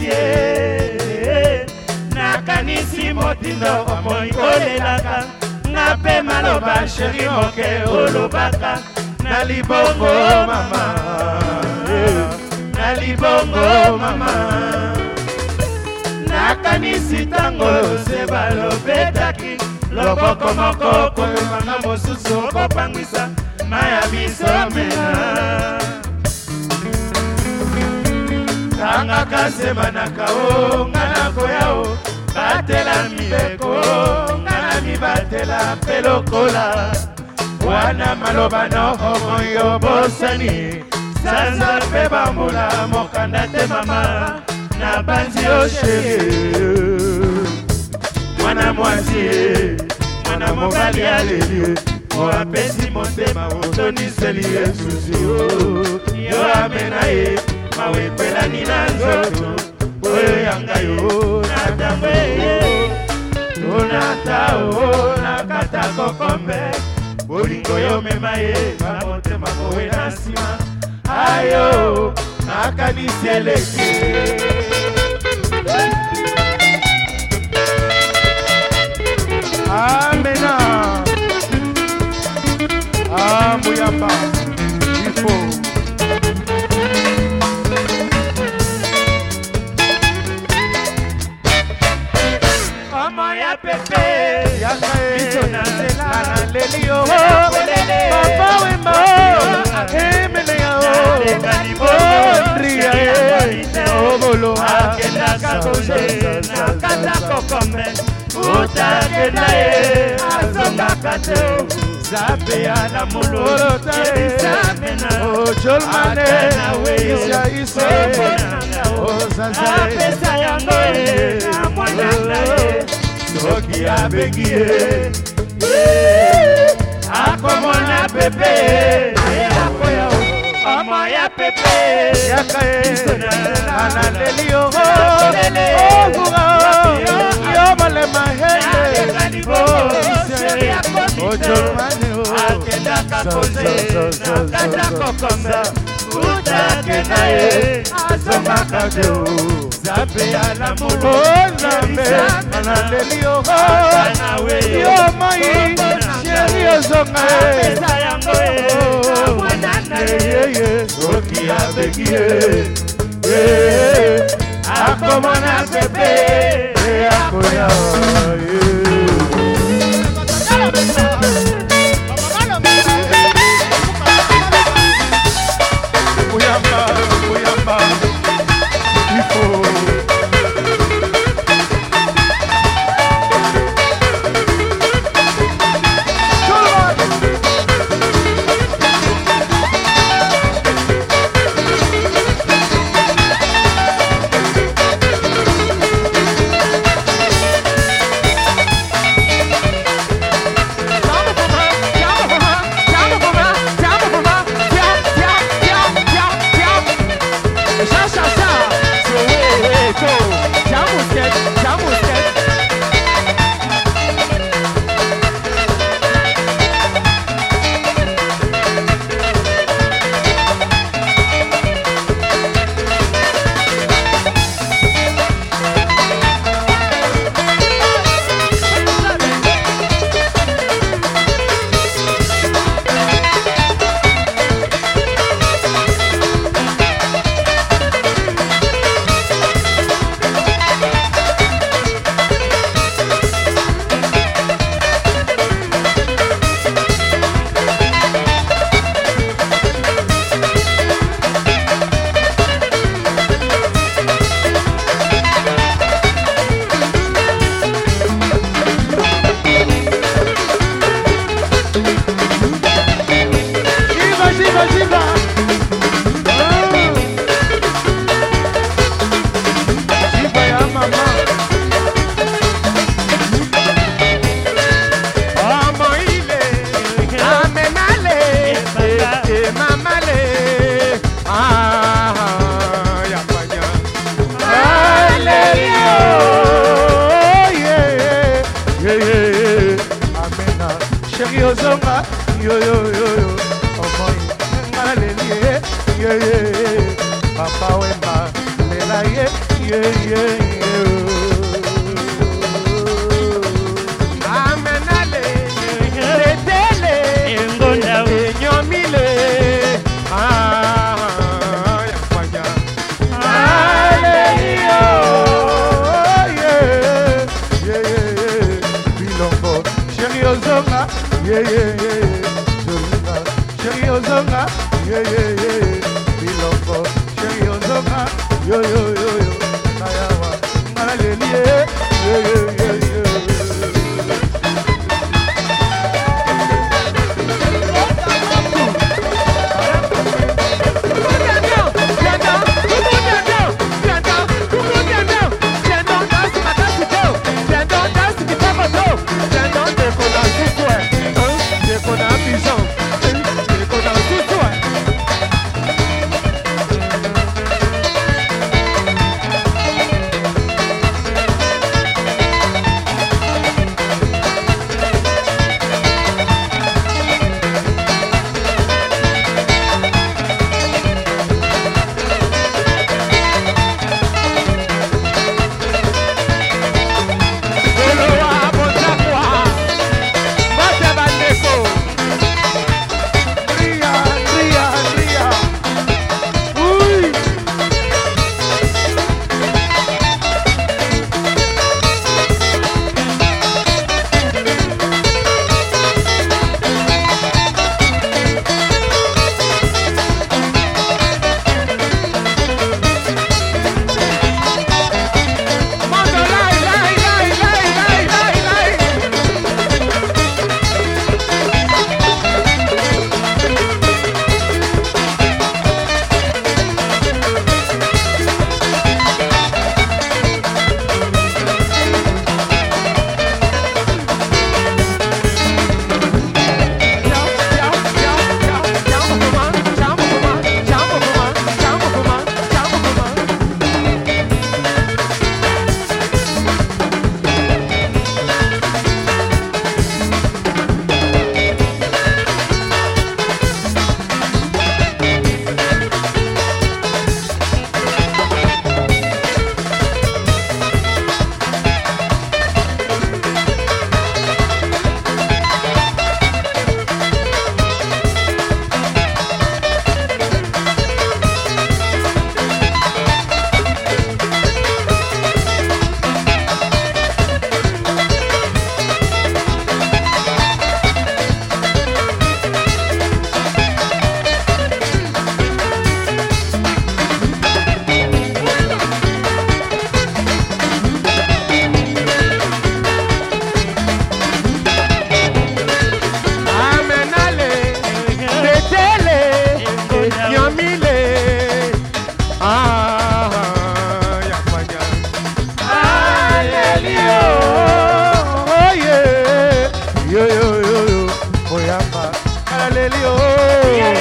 ye nakanisi motindo omoi olelaka nga mpe maloba sheri moke olobaka na libongo mama na libongo mama nakanisi ntango se balobetaki loboko moko koyebanga mosusu okopangwisa ma ya biso mena basemanaka o nga na koyao batela mibeko nga na mibatela mpe lokola wana maloba nohomo yo bosani sanza mpe bambula mokanda te mama na banzi yo sheri mwana mwasi mwana mobali aleli o apesi motema otoniseli ye susi yo amena ye mawepelani na nzoto oyo yanga yo natango eye tonata o nakata kokombe bolingo yo mema ye bamotema kowe na nsima ayo nakanisi eleke Amena. Amuyamba. Ah, likolo akendaka koje nakata kokome utakenda ye azongaka te zapeya na moloolmaneisaisapesa yango na mwanana ye soki abengi ye akomona pepe ye akoya mama ya pepe analeli yogo oguga yo malema hele oh, ojolumani oh. akendaka koze nakata kokonga utake na ye azongaka te nzambe ya lamulo nzambe analeli yogo yo moi sheri ozonga ye abeki ye eh, eh, eh. akomona pepe akoya. yeah, yeah, yeah. biloko sheri onzoka yoyoyoyo kayawa ngana lelie oh.